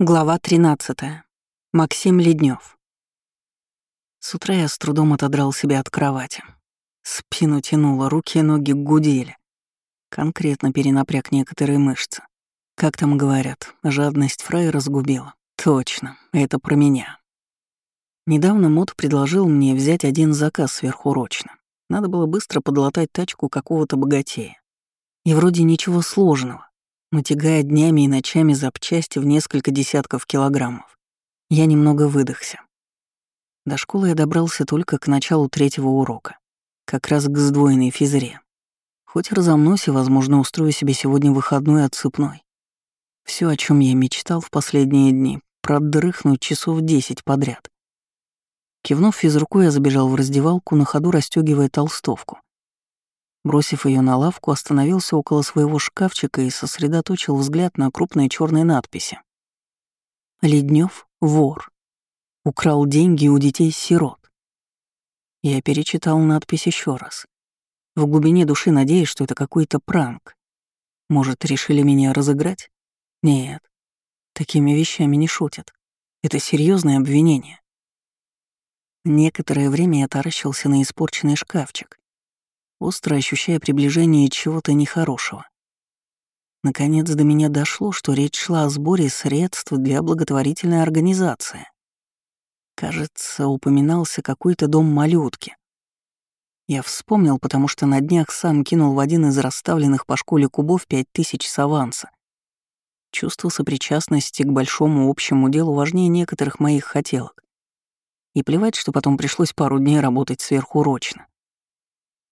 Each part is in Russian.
Глава 13. Максим Леднев. С утра я с трудом отодрал себя от кровати. Спину тянуло, руки и ноги гудели. Конкретно перенапряг некоторые мышцы. Как там говорят, жадность Фрай разгубила. Точно, это про меня. Недавно Мод предложил мне взять один заказ сверхурочно. Надо было быстро подлатать тачку какого-то богатея. И вроде ничего сложного но тягая днями и ночами запчасти в несколько десятков килограммов. Я немного выдохся. До школы я добрался только к началу третьего урока, как раз к сдвоенной физре. Хоть разомнусь и, возможно, устрою себе сегодня выходной отсыпной. Все, о чем я мечтал в последние дни, продрыхнуть часов десять подряд. Кивнув физруку, я забежал в раздевалку, на ходу расстегивая толстовку. Бросив ее на лавку, остановился около своего шкафчика и сосредоточил взгляд на крупные черные надписи. Леднев — вор. Украл деньги у детей-сирот. Я перечитал надпись еще раз. В глубине души надеясь, что это какой-то пранк. Может, решили меня разыграть? Нет. Такими вещами не шутят. Это серьезное обвинение. Некоторое время я таращился на испорченный шкафчик, остро ощущая приближение чего-то нехорошего. Наконец до меня дошло, что речь шла о сборе средств для благотворительной организации. Кажется, упоминался какой-то дом малютки. Я вспомнил, потому что на днях сам кинул в один из расставленных по школе кубов пять тысяч с аванса. Чувство сопричастности к большому общему делу важнее некоторых моих хотелок. И плевать, что потом пришлось пару дней работать сверхурочно.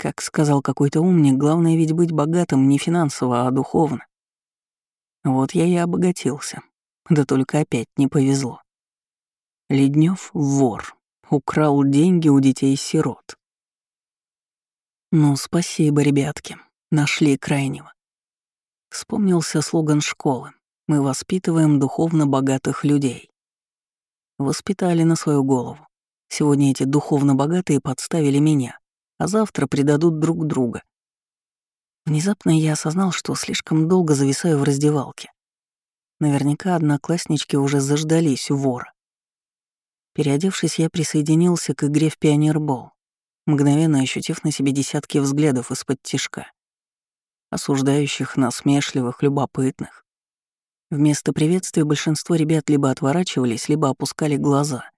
Как сказал какой-то умник, главное ведь быть богатым не финансово, а духовно. Вот я и обогатился. Да только опять не повезло. Леднев — вор. Украл деньги у детей-сирот. Ну, спасибо, ребятки. Нашли крайнего. Вспомнился слоган школы. Мы воспитываем духовно богатых людей. Воспитали на свою голову. Сегодня эти духовно богатые подставили меня а завтра предадут друг друга. Внезапно я осознал, что слишком долго зависаю в раздевалке. Наверняка однокласснички уже заждались у вора. Переодевшись, я присоединился к игре в пионербол, мгновенно ощутив на себе десятки взглядов из-под тишка, осуждающих, насмешливых, любопытных. Вместо приветствия большинство ребят либо отворачивались, либо опускали глаза.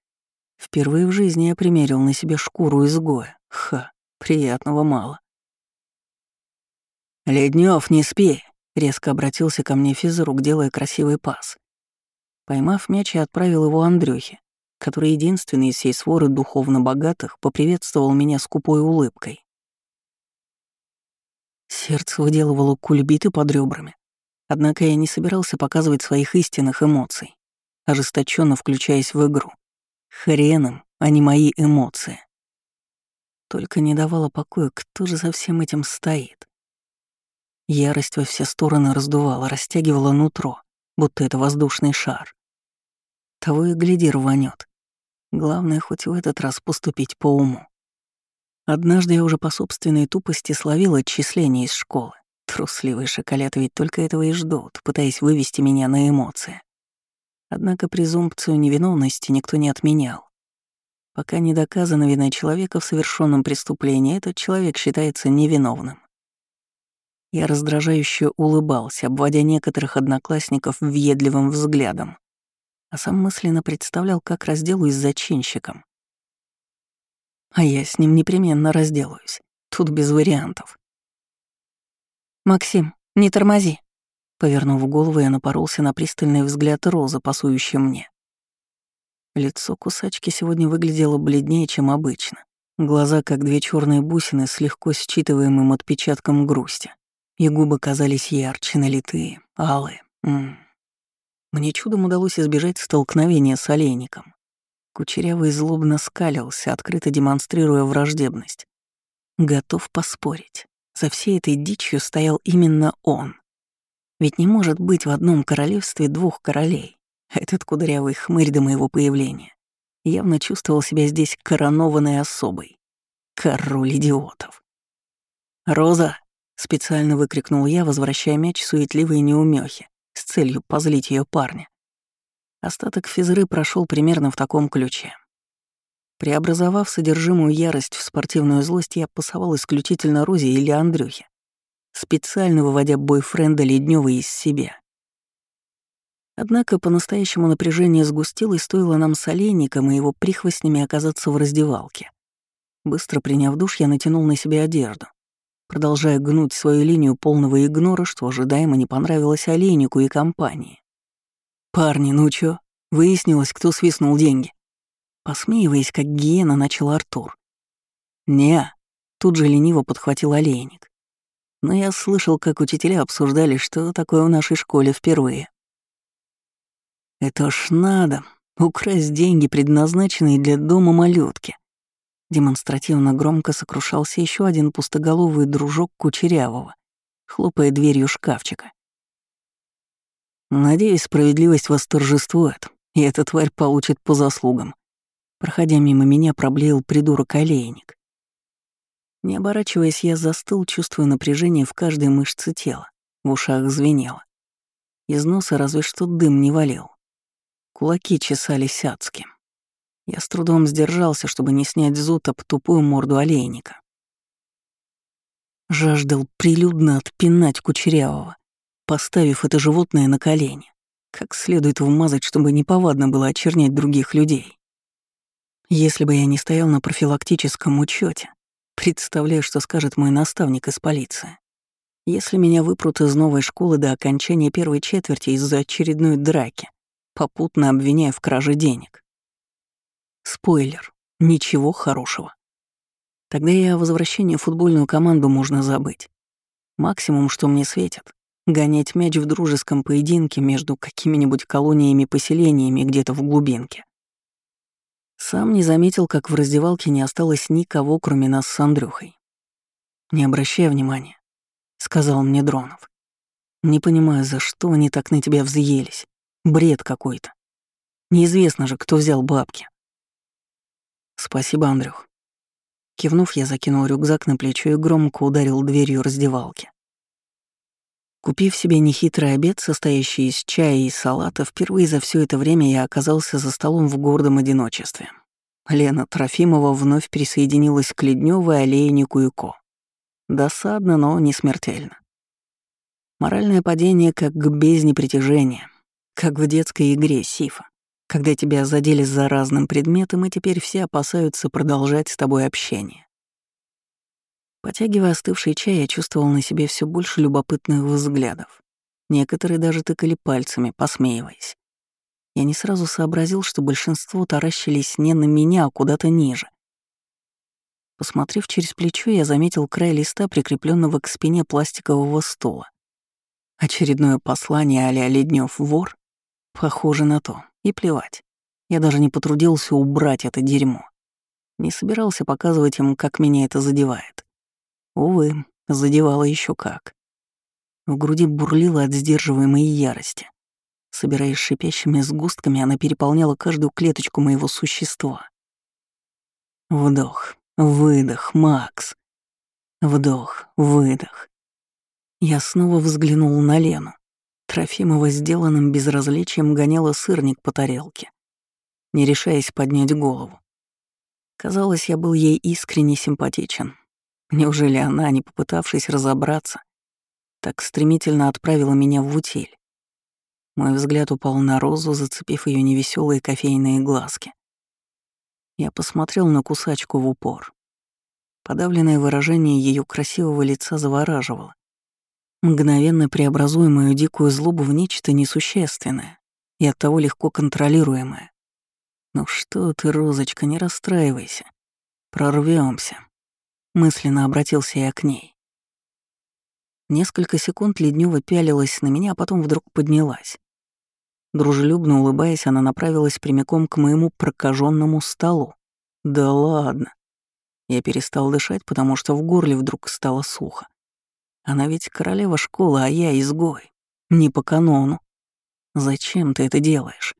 Впервые в жизни я примерил на себе шкуру изгоя. Ха. Приятного мало. «Леднев, не спи!» — резко обратился ко мне физрук, делая красивый пас. Поймав мяч, я отправил его Андрюхе, который единственный из всей своры духовно богатых поприветствовал меня скупой улыбкой. Сердце выделывало кульбиты под ребрами. Однако я не собирался показывать своих истинных эмоций, ожесточенно включаясь в игру. Хреном, а не мои эмоции. Только не давала покоя, кто же за всем этим стоит. Ярость во все стороны раздувала, растягивала нутро, будто это воздушный шар. Того и гляди рванет. Главное, хоть в этот раз поступить по уму. Однажды я уже по собственной тупости словил отчисление из школы. Трусливые шоколад ведь только этого и ждут, пытаясь вывести меня на эмоции. Однако презумпцию невиновности никто не отменял. Пока не доказана вина человека в совершенном преступлении, этот человек считается невиновным. Я раздражающе улыбался, обводя некоторых одноклассников въедливым взглядом, а сам мысленно представлял, как разделаюсь с зачинщиком. А я с ним непременно разделаюсь. Тут без вариантов. «Максим, не тормози!» Повернув голову, я напоролся на пристальный взгляд Розы, пасующей мне. Лицо кусачки сегодня выглядело бледнее, чем обычно. Глаза, как две черные бусины, с легко считываемым отпечатком грусти. И губы казались ярче, налитые, алые. М -м. Мне чудом удалось избежать столкновения с олейником. Кучерявый злобно скалился, открыто демонстрируя враждебность. Готов поспорить. За всей этой дичью стоял именно он. Ведь не может быть в одном королевстве двух королей. Этот кудрявый хмырь до моего появления явно чувствовал себя здесь коронованной особой. Король идиотов. «Роза!» — специально выкрикнул я, возвращая мяч суетливой неумехе с целью позлить ее парня. Остаток физры прошел примерно в таком ключе. Преобразовав содержимую ярость в спортивную злость, я пасовал исключительно Розе или Андрюхе, специально выводя бойфренда Леднева из себя. Однако по-настоящему напряжение сгустилось, стоило нам с Олейником и его прихвостнями оказаться в раздевалке. Быстро приняв душ, я натянул на себя одежду, продолжая гнуть свою линию полного игнора, что ожидаемо не понравилось Олейнику и компании. «Парни, ну чё? Выяснилось, кто свистнул деньги?» Посмеиваясь, как гиена, начал Артур. «Не», — тут же лениво подхватил Олейник. Но я слышал, как учителя обсуждали, что такое в нашей школе впервые. «Это ж надо, украсть деньги, предназначенные для дома малютки. Демонстративно громко сокрушался еще один пустоголовый дружок Кучерявого, хлопая дверью шкафчика. Надеюсь, справедливость восторжествует, и эта тварь получит по заслугам. Проходя мимо меня, проблеял придурок-олейник. Не оборачиваясь, я застыл, чувствуя напряжение в каждой мышце тела. В ушах звенело. Из носа разве что дым не валил. Кулаки чесались адски. Я с трудом сдержался, чтобы не снять зуд об тупую морду олейника. Жаждал прилюдно отпинать кучерявого, поставив это животное на колени, как следует вмазать, чтобы неповадно было очернять других людей. Если бы я не стоял на профилактическом учете, представляю, что скажет мой наставник из полиции. Если меня выпрут из новой школы до окончания первой четверти из-за очередной драки, попутно обвиняя в краже денег. Спойлер. Ничего хорошего. Тогда и о возвращении в футбольную команду можно забыть. Максимум, что мне светит, гонять мяч в дружеском поединке между какими-нибудь колониями-поселениями где-то в глубинке. Сам не заметил, как в раздевалке не осталось никого, кроме нас с Андрюхой. «Не обращай внимания», — сказал мне Дронов. «Не понимаю, за что они так на тебя взъелись. Бред какой-то. Неизвестно же, кто взял бабки». «Спасибо, Андрюх». Кивнув, я закинул рюкзак на плечо и громко ударил дверью раздевалки. Купив себе нехитрый обед, состоящий из чая и салата, впервые за все это время я оказался за столом в гордом одиночестве. Лена Трофимова вновь присоединилась к Леднёвой, Олейнику и Ко. Досадно, но не смертельно. Моральное падение как к бездне притяжения, как в детской игре Сифа, когда тебя задели за разным предметом, и теперь все опасаются продолжать с тобой общение. Потягивая остывший чай, я чувствовал на себе все больше любопытных взглядов. Некоторые даже тыкали пальцами, посмеиваясь. Я не сразу сообразил, что большинство таращились не на меня, а куда-то ниже. Посмотрев через плечо, я заметил край листа, прикрепленного к спине пластикового стула. Очередное послание а-ля Леднев вор? Похоже на то. И плевать. Я даже не потрудился убрать это дерьмо. Не собирался показывать им, как меня это задевает. Увы, задевало еще как. В груди бурлило от сдерживаемой ярости. Собираясь шипящими сгустками, она переполняла каждую клеточку моего существа. Вдох, выдох, Макс. Вдох, выдох. Я снова взглянул на Лену. Трофимова сделанным безразличием гоняла сырник по тарелке, не решаясь поднять голову. Казалось, я был ей искренне симпатичен, Неужели она, не попытавшись разобраться, так стремительно отправила меня в утиль? Мой взгляд упал на розу, зацепив ее невеселые кофейные глазки. Я посмотрел на кусачку в упор. Подавленное выражение ее красивого лица завораживало, мгновенно преобразуя мою дикую злобу в нечто несущественное и оттого легко контролируемое. «Ну что ты, Розочка, не расстраивайся. Прорвемся. Мысленно обратился я к ней. Несколько секунд Леднева пялилась на меня, а потом вдруг поднялась. Дружелюбно улыбаясь, она направилась прямиком к моему прокаженному столу. Да ладно. Я перестал дышать, потому что в горле вдруг стало сухо. Она ведь королева школы, а я изгой. Не по канону. Зачем ты это делаешь?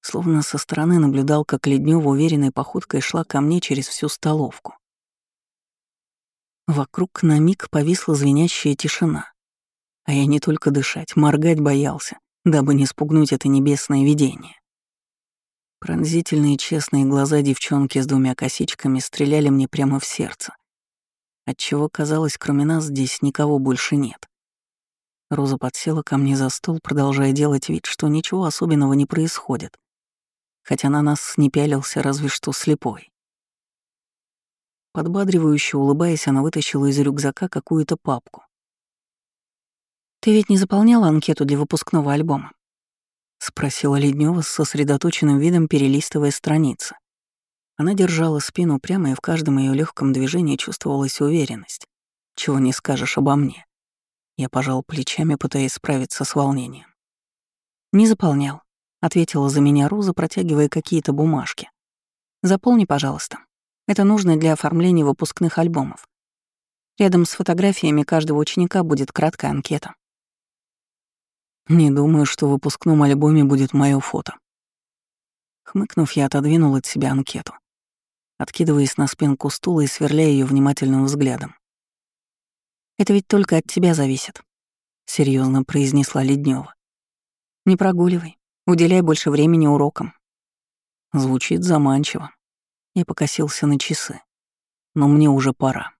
Словно со стороны наблюдал, как Леднева уверенной походкой шла ко мне через всю столовку. Вокруг на миг повисла звенящая тишина. А я не только дышать, моргать боялся, дабы не спугнуть это небесное видение. Пронзительные честные глаза девчонки с двумя косичками стреляли мне прямо в сердце, отчего казалось, кроме нас здесь никого больше нет. Роза подсела ко мне за стол, продолжая делать вид, что ничего особенного не происходит, хотя на нас не пялился разве что слепой. Подбадривающе улыбаясь, она вытащила из рюкзака какую-то папку. «Ты ведь не заполняла анкету для выпускного альбома?» — спросила Леднева с сосредоточенным видом, перелистывая страницы. Она держала спину прямо, и в каждом ее легком движении чувствовалась уверенность. Чего не скажешь обо мне. Я пожал плечами, пытаясь справиться с волнением. «Не заполнял», — ответила за меня Роза, протягивая какие-то бумажки. «Заполни, пожалуйста. Это нужно для оформления выпускных альбомов. Рядом с фотографиями каждого ученика будет краткая анкета. Не думаю, что в выпускном альбоме будет мое фото. Хмыкнув, я отодвинул от себя анкету, откидываясь на спинку стула и сверляя ее внимательным взглядом. «Это ведь только от тебя зависит», — серьезно произнесла Леднева. «Не прогуливай, уделяй больше времени урокам». Звучит заманчиво. Я покосился на часы. Но мне уже пора.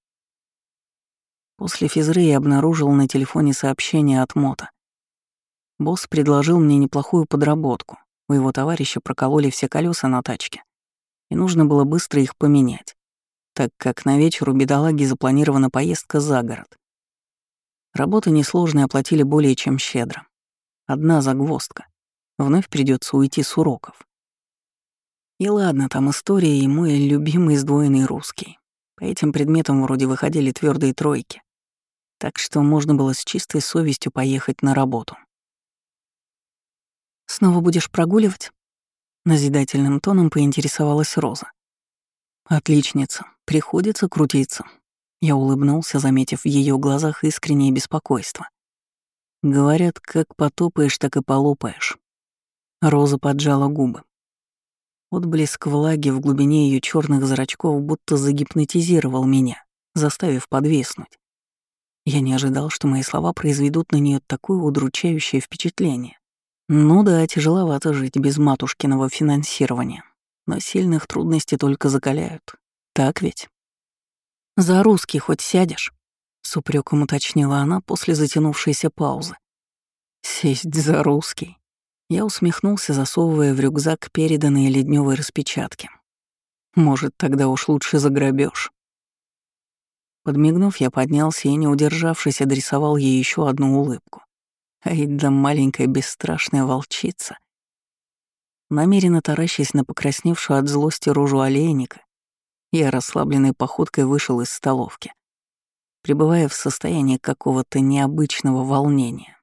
После физры я обнаружил на телефоне сообщение от Мота. Босс предложил мне неплохую подработку. У его товарища прокололи все колеса на тачке. И нужно было быстро их поменять, так как на вечер у бедолаги запланирована поездка за город. Работа несложная, оплатили более чем щедро. Одна загвоздка. Вновь придется уйти с уроков. И ладно, там история и мой любимый сдвоенный русский. По этим предметам вроде выходили твердые тройки. Так что можно было с чистой совестью поехать на работу. «Снова будешь прогуливать?» Назидательным тоном поинтересовалась Роза. «Отличница. Приходится крутиться». Я улыбнулся, заметив в ее глазах искреннее беспокойство. Говорят, как потопаешь, так и полопаешь. Роза поджала губы. Отблеск влаги в глубине ее черных зрачков будто загипнотизировал меня, заставив подвиснуть. Я не ожидал, что мои слова произведут на нее такое удручающее впечатление. Ну да, тяжеловато жить без матушкиного финансирования, но сильных трудностей только закаляют. Так ведь? «За русский хоть сядешь?» — с упреком уточнила она после затянувшейся паузы. «Сесть за русский?» Я усмехнулся, засовывая в рюкзак переданные ледневые распечатки. Может, тогда уж лучше заграбешь. Подмигнув, я поднялся и, не удержавшись, адресовал ей еще одну улыбку. Ай да маленькая бесстрашная волчица. Намеренно таращась на покрасневшую от злости рожу олейника, я расслабленной походкой вышел из столовки, пребывая в состоянии какого-то необычного волнения.